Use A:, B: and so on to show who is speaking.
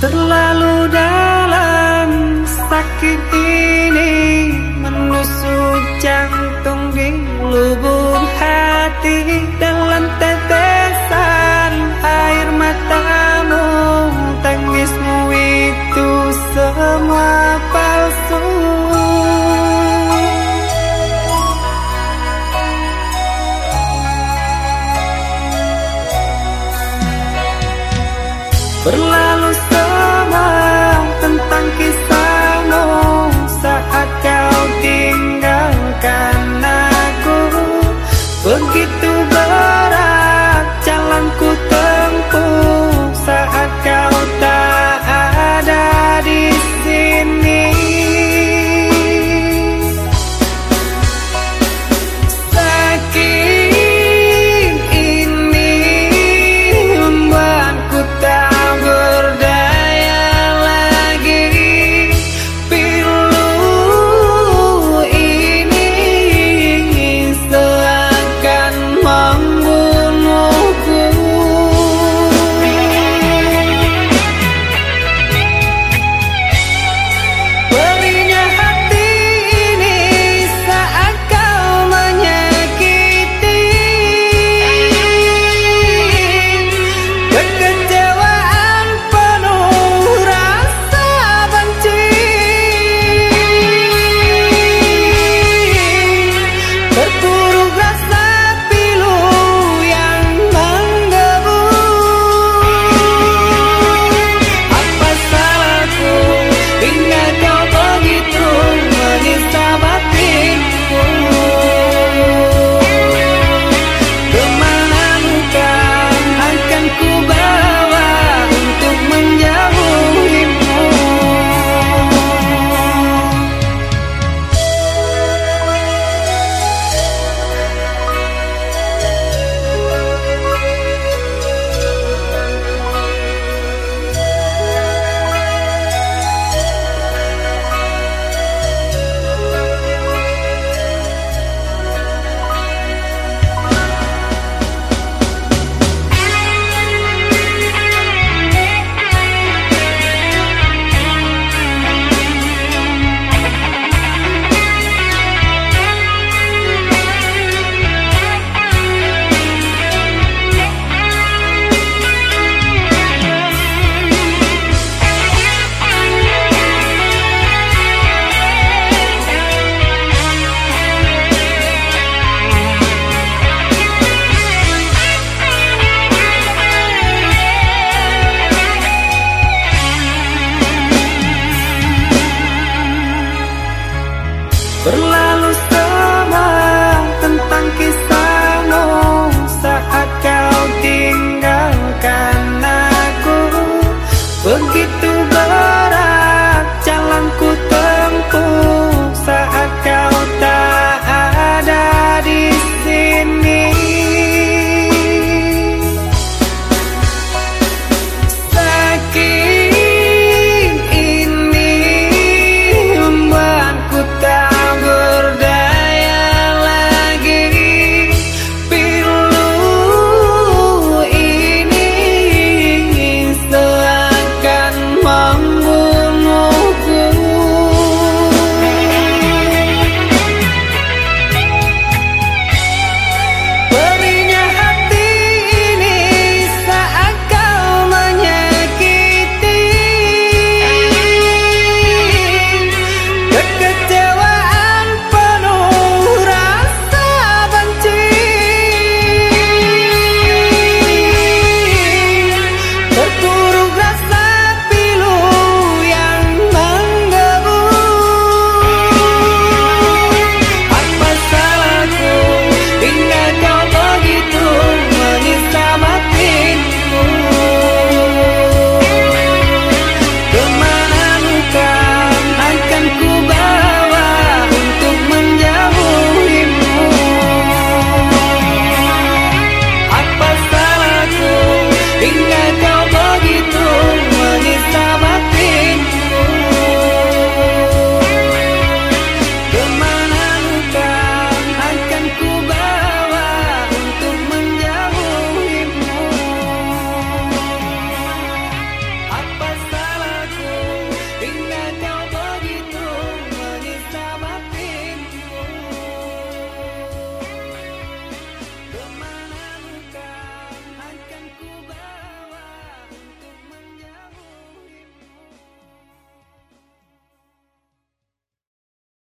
A: Terlalu dalam sakit ini Menusuk jantung di lubuk hati. Dalam tetesan air matamu Tangismu itu semua palsu. Berlalu